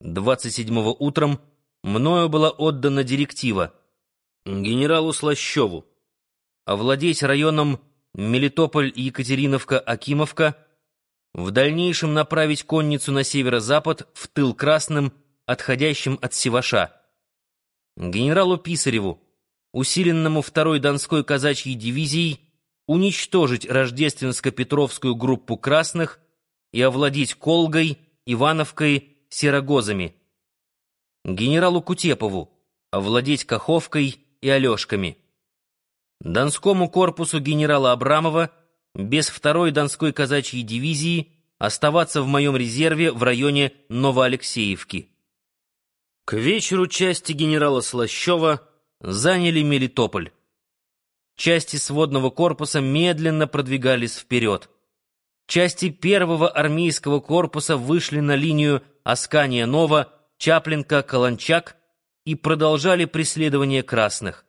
27 утром мною была отдана директива генералу Слащеву овладеть районом Мелитополь-Екатериновка-Акимовка, в дальнейшем направить конницу на северо-запад в тыл Красным, отходящим от Севаша. Генералу Писареву, усиленному второй Донской казачьей дивизией, уничтожить рождественско-петровскую группу красных и овладеть Колгой, Ивановкой, Серогозами. Генералу Кутепову овладеть Каховкой и Алешками. Донскому корпусу генерала Абрамова без второй Донской казачьей дивизии оставаться в моем резерве в районе Новоалексеевки. К вечеру части генерала Слащева заняли Мелитополь. Части сводного корпуса медленно продвигались вперед. Части первого армейского корпуса вышли на линию Аскания-Нова, Чаплинка-Каланчак и продолжали преследование красных.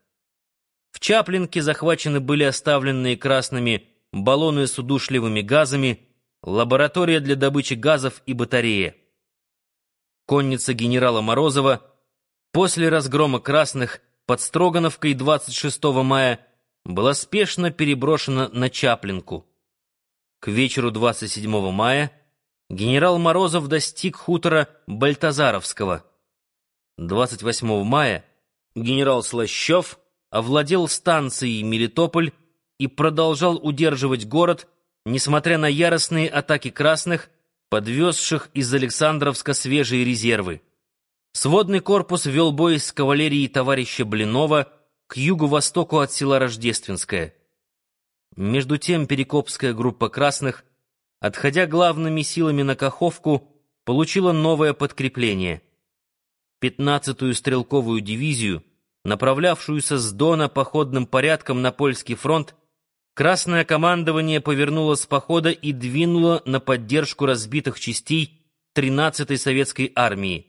В Чаплинке захвачены были оставленные красными баллоны с удушливыми газами, лаборатория для добычи газов и батарея. Конница генерала Морозова после разгрома красных под Строгановкой 26 мая была спешно переброшена на Чаплинку. Вечеру 27 мая генерал Морозов достиг хутора Бальтазаровского. 28 мая генерал Слащев овладел станцией Мелитополь и продолжал удерживать город, несмотря на яростные атаки красных, подвезших из Александровска свежие резервы. Сводный корпус вел бой с кавалерией товарища Блинова к югу-востоку от села Рождественское. Между тем Перекопская группа красных, отходя главными силами на Каховку, получила новое подкрепление. 15-ю стрелковую дивизию, направлявшуюся с Дона походным порядком на польский фронт, Красное командование повернуло с похода и двинуло на поддержку разбитых частей 13-й советской армии.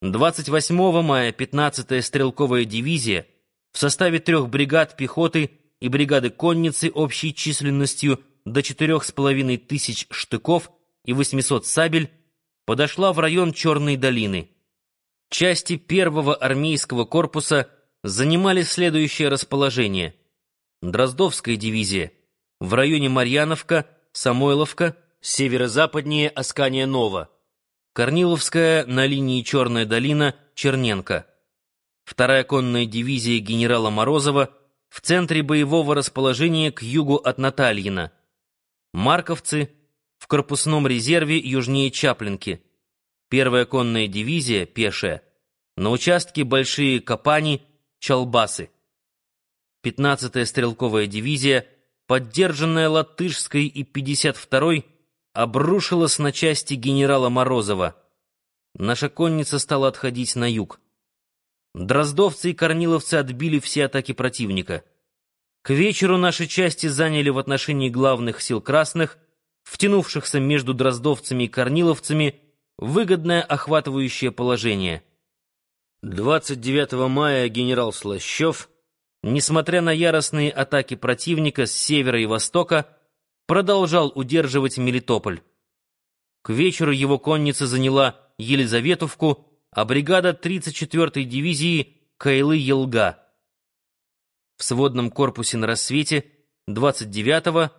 28 мая 15-я стрелковая дивизия в составе трех бригад пехоты и бригады конницы общей численностью до четырех с половиной тысяч штыков и 800 сабель подошла в район Черной долины. Части первого армейского корпуса занимали следующее расположение. Дроздовская дивизия в районе Марьяновка, Самойловка, северо-западнее Аскания-Нова. Корниловская на линии Черная долина, Черненко. Вторая конная дивизия генерала Морозова в центре боевого расположения к югу от Натальина. Марковцы в корпусном резерве южнее Чаплинки. Первая конная дивизия, пешая, на участке Большие Капани, Чалбасы. 15-я стрелковая дивизия, поддержанная Латышской и 52-й, обрушилась на части генерала Морозова. Наша конница стала отходить на юг. Дроздовцы и корниловцы отбили все атаки противника. К вечеру наши части заняли в отношении главных сил красных, втянувшихся между дроздовцами и корниловцами, выгодное охватывающее положение. 29 мая генерал Слащев, несмотря на яростные атаки противника с севера и востока, продолжал удерживать Мелитополь. К вечеру его конница заняла Елизаветовку, а бригада 34-й дивизии Кайлы-Елга. В сводном корпусе на рассвете 29-го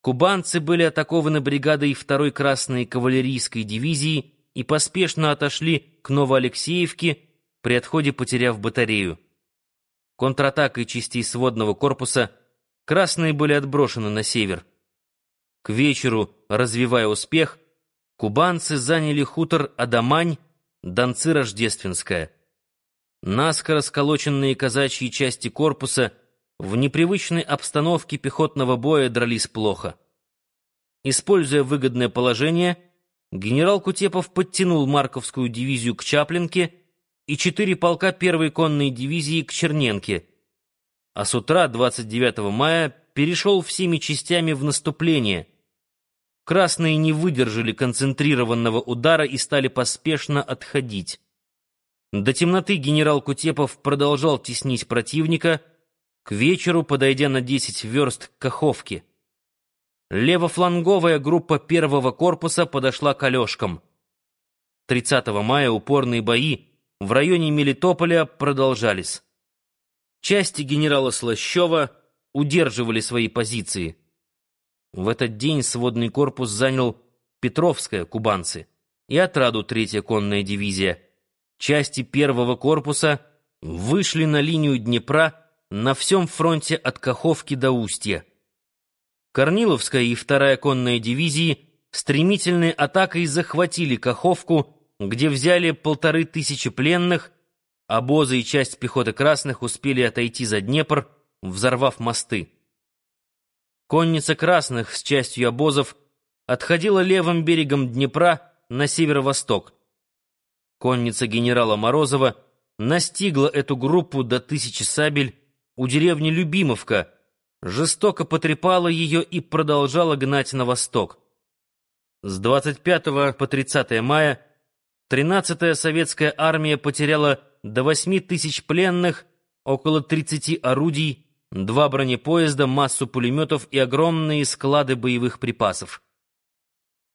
кубанцы были атакованы бригадой 2-й Красной кавалерийской дивизии и поспешно отошли к Новоалексеевке, при отходе потеряв батарею. Контратакой частей сводного корпуса красные были отброшены на север. К вечеру, развивая успех, кубанцы заняли хутор Адамань, Донцы Рождественская. Наскоро сколоченные казачьи части корпуса в непривычной обстановке пехотного боя дрались плохо. Используя выгодное положение, генерал Кутепов подтянул Марковскую дивизию к Чаплинке и четыре полка первой конной дивизии к Черненке, а с утра 29 мая перешел всеми частями в наступление — Красные не выдержали концентрированного удара и стали поспешно отходить. До темноты генерал Кутепов продолжал теснить противника, к вечеру подойдя на 10 верст к Каховке. Левофланговая группа первого корпуса подошла к Алешкам. 30 мая упорные бои в районе Мелитополя продолжались. Части генерала Слащева удерживали свои позиции. В этот день сводный корпус занял Петровское, кубанцы, и отраду третья конная дивизия. Части первого корпуса вышли на линию Днепра на всем фронте от Каховки до Устья. Корниловская и вторая конная дивизии стремительной атакой захватили Каховку, где взяли полторы тысячи пленных, обозы и часть пехоты красных успели отойти за Днепр, взорвав мосты. Конница красных с частью обозов отходила левым берегом Днепра на северо-восток. Конница генерала Морозова настигла эту группу до тысячи сабель у деревни Любимовка, жестоко потрепала ее и продолжала гнать на восток. С 25 по 30 мая 13-я советская армия потеряла до 8 тысяч пленных, около 30 орудий, два бронепоезда, массу пулеметов и огромные склады боевых припасов.